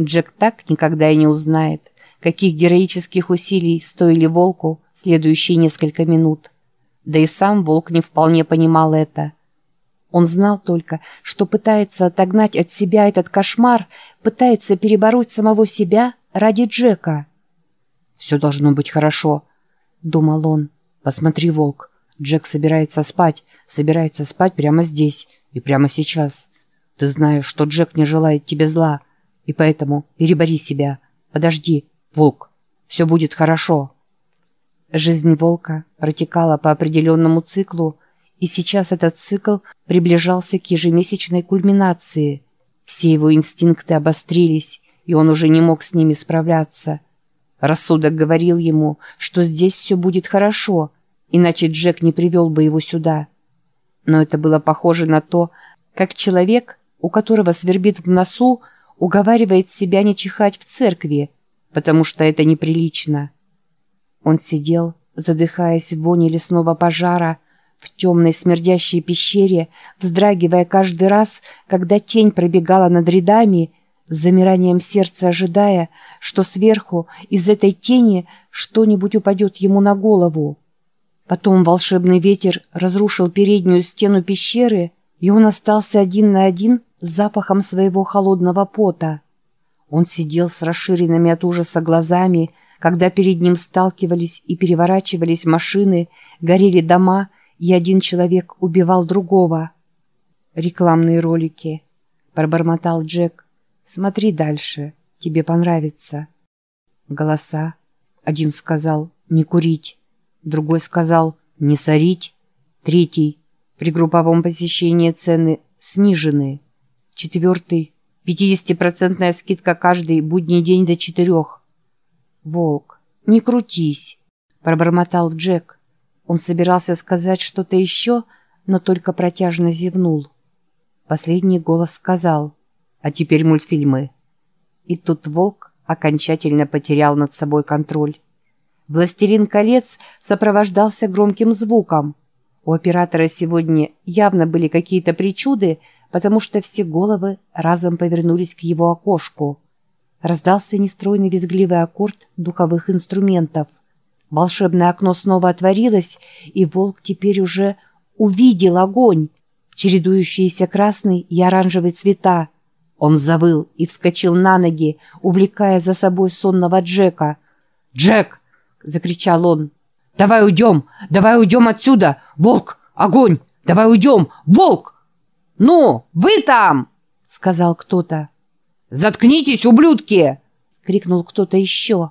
Джек так никогда и не узнает, каких героических усилий стоили волку следующие несколько минут. Да и сам волк не вполне понимал это. Он знал только, что пытается отогнать от себя этот кошмар, пытается перебороть самого себя ради Джека. «Все должно быть хорошо», — думал он. «Посмотри, волк, Джек собирается спать, собирается спать прямо здесь и прямо сейчас. Ты знаешь, что Джек не желает тебе зла, и поэтому перебори себя. Подожди, волк, все будет хорошо». Жизнь волка протекала по определенному циклу, и сейчас этот цикл приближался к ежемесячной кульминации. Все его инстинкты обострились, и он уже не мог с ними справляться. Рассудок говорил ему, что здесь все будет хорошо, иначе Джек не привел бы его сюда. Но это было похоже на то, как человек, у которого свербит в носу, уговаривает себя не чихать в церкви, потому что это неприлично. Он сидел, задыхаясь в воне лесного пожара, в темной смердящей пещере, вздрагивая каждый раз, когда тень пробегала над рядами, с замиранием сердца ожидая, что сверху из этой тени что-нибудь упадет ему на голову. Потом волшебный ветер разрушил переднюю стену пещеры, и он остался один на один запахом своего холодного пота. Он сидел с расширенными от ужаса глазами, когда перед ним сталкивались и переворачивались машины, горели дома, и один человек убивал другого. «Рекламные ролики», — пробормотал Джек. «Смотри дальше, тебе понравится». Голоса. Один сказал «не курить», другой сказал «не сорить», третий «при групповом посещении цены снижены», четвертый «50% скидка каждый будний день до четырех». «Волк, не крутись», — пробормотал Джек. Он собирался сказать что-то еще, но только протяжно зевнул. Последний голос сказал «А теперь мультфильмы». И тут волк окончательно потерял над собой контроль. «Властелин колец» сопровождался громким звуком. У оператора сегодня явно были какие-то причуды, потому что все головы разом повернулись к его окошку. Раздался нестройный визгливый аккорд духовых инструментов. Волшебное окно снова отворилось, и волк теперь уже увидел огонь, чередующиеся красный и оранжевый цвета. Он завыл и вскочил на ноги, увлекая за собой сонного Джека. «Джек!» — закричал он. «Давай уйдем! Давай уйдем отсюда! Волк! Огонь! Давай уйдем! Волк!» «Ну, вы там!» — сказал кто-то. «Заткнитесь, ублюдки!» — крикнул кто-то еще.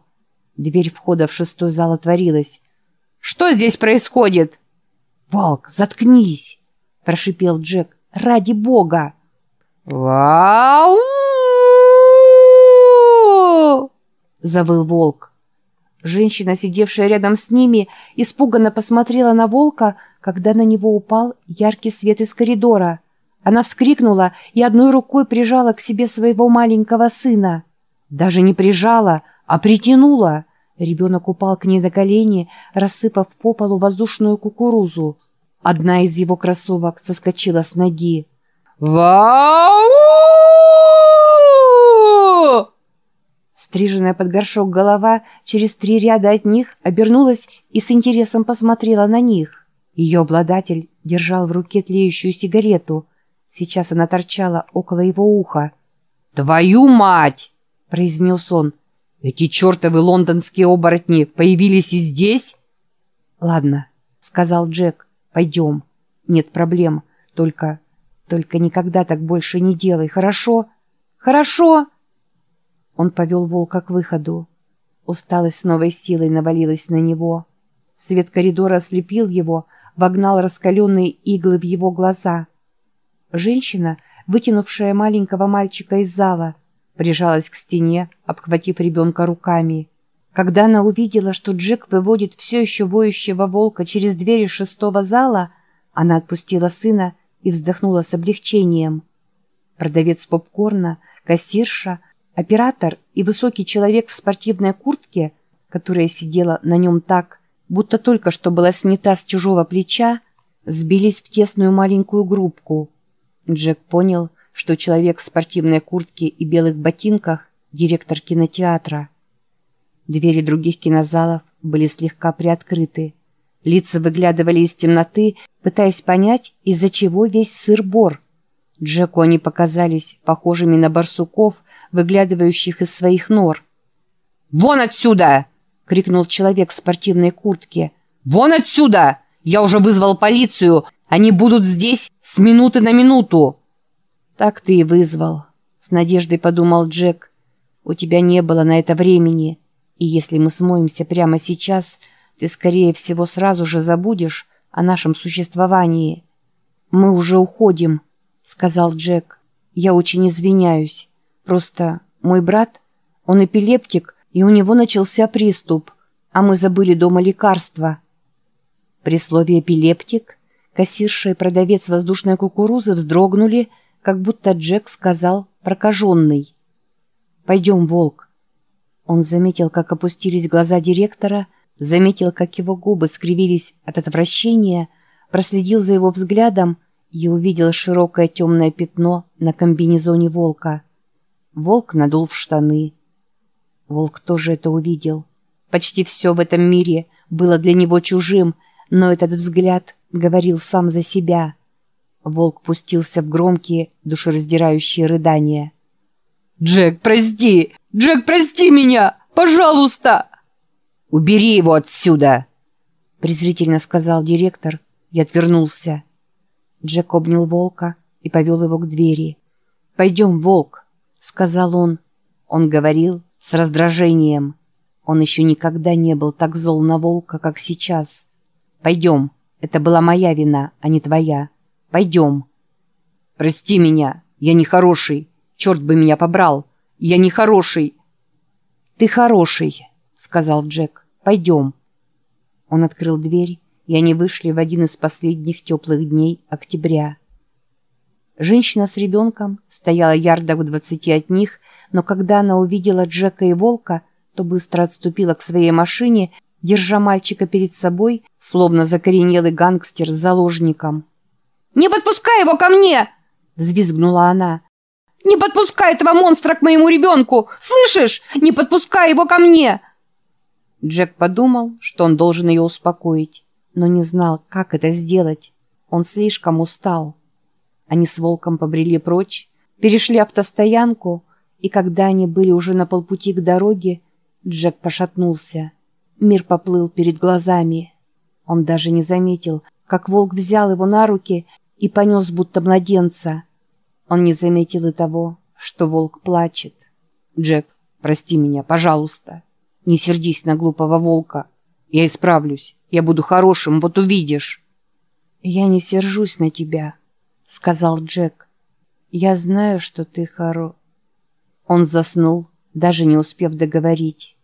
Дверь входа в шестой зал отворилась. «Что здесь происходит?» «Волк, заткнись!» — прошипел Джек. «Ради бога!» «Вау!» — завыл волк. Женщина, сидевшая рядом с ними, испуганно посмотрела на волка, когда на него упал яркий свет из коридора. Она вскрикнула и одной рукой прижала к себе своего маленького сына. Даже не прижала, а притянула. Ребенок упал к ней на колени, рассыпав по полу воздушную кукурузу. Одна из его кроссовок соскочила с ноги. «Вау!» Стриженная под горшок голова через три ряда от них обернулась и с интересом посмотрела на них. Ее обладатель держал в руке тлеющую сигарету – Сейчас она торчала около его уха. «Твою мать!» — произнес он. «Эти чертовы лондонские оборотни появились и здесь?» «Ладно», — сказал Джек, — «пойдем. Нет проблем. Только... только никогда так больше не делай, хорошо?» «Хорошо!» Он повел волка к выходу. Усталость с новой силой навалилась на него. Свет коридора ослепил его, вогнал раскаленные иглы в его глаза — Женщина, вытянувшая маленького мальчика из зала, прижалась к стене, обхватив ребенка руками. Когда она увидела, что Джек выводит все еще воющего волка через двери шестого зала, она отпустила сына и вздохнула с облегчением. Продавец попкорна, кассирша, оператор и высокий человек в спортивной куртке, которая сидела на нем так, будто только что была снята с чужого плеча, сбились в тесную маленькую группку. Джек понял, что человек в спортивной куртке и белых ботинках директор кинотеатра. Двери других кинозалов были слегка приоткрыты. Лица выглядывали из темноты, пытаясь понять, из-за чего весь сыр-бор. Джеку они показались похожими на барсуков, выглядывающих из своих нор. «Вон отсюда!» — крикнул человек в спортивной куртке. «Вон отсюда! Я уже вызвал полицию! Они будут здесь с минуты на минуту!» «Так ты и вызвал», — с надеждой подумал Джек. «У тебя не было на это времени, и если мы смоемся прямо сейчас, ты, скорее всего, сразу же забудешь о нашем существовании». «Мы уже уходим», — сказал Джек. «Я очень извиняюсь. Просто мой брат, он эпилептик, и у него начался приступ, а мы забыли дома лекарства». При слове «эпилептик» кассирша и продавец воздушной кукурузы вздрогнули, как будто Джек сказал «прокаженный». «Пойдем, волк». Он заметил, как опустились глаза директора, заметил, как его губы скривились от отвращения, проследил за его взглядом и увидел широкое темное пятно на комбинезоне волка. Волк надул в штаны. Волк тоже это увидел. Почти все в этом мире было для него чужим, но этот взгляд говорил сам за себя. Волк пустился в громкие, душераздирающие рыдания. «Джек, прости! Джек, прости меня! Пожалуйста!» «Убери его отсюда!» презрительно сказал директор и отвернулся. Джек обнял волка и повел его к двери. «Пойдем, волк», — сказал он. Он говорил с раздражением. Он еще никогда не был так зол на волка, как сейчас. «Пойдем. Это была моя вина, а не твоя. Пойдем». «Прости меня. Я нехороший. Черт бы меня побрал. Я нехороший». «Ты хороший», — сказал Джек. «Пойдем». Он открыл дверь и они вышли в один из последних теплых дней октября. Женщина с ребенком стояла ярдах в двадцати от них, но когда она увидела Джека и Волка, то быстро отступила к своей машине, держа мальчика перед собой, словно закоренелый гангстер с заложником. «Не подпускай его ко мне!» — взвизгнула она. «Не подпускай этого монстра к моему ребенку! Слышишь? Не подпускай его ко мне!» Джек подумал, что он должен ее успокоить но не знал, как это сделать. Он слишком устал. Они с волком побрели прочь, перешли автостоянку, и когда они были уже на полпути к дороге, Джек пошатнулся. Мир поплыл перед глазами. Он даже не заметил, как волк взял его на руки и понес будто младенца. Он не заметил и того, что волк плачет. «Джек, прости меня, пожалуйста. Не сердись на глупого волка. Я исправлюсь. Я буду хорошим, вот увидишь». «Я не сержусь на тебя», — сказал Джек. «Я знаю, что ты хоро...» Он заснул, даже не успев договорить.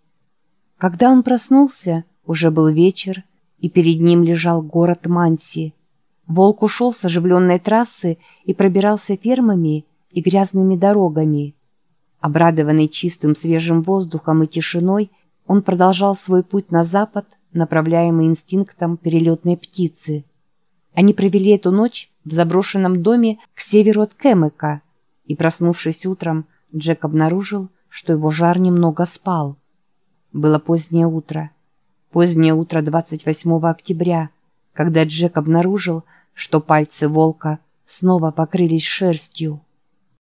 Когда он проснулся, уже был вечер, и перед ним лежал город Манси. Волк ушел с оживленной трассы и пробирался фермами и грязными дорогами. Обрадованный чистым свежим воздухом и тишиной, он продолжал свой путь на запад, направляемый инстинктом перелетной птицы. Они провели эту ночь в заброшенном доме к северу от Кэмэка, и, проснувшись утром, Джек обнаружил, что его жар немного спал. Было позднее утро. Позднее утро 28 октября, когда Джек обнаружил, что пальцы волка снова покрылись шерстью.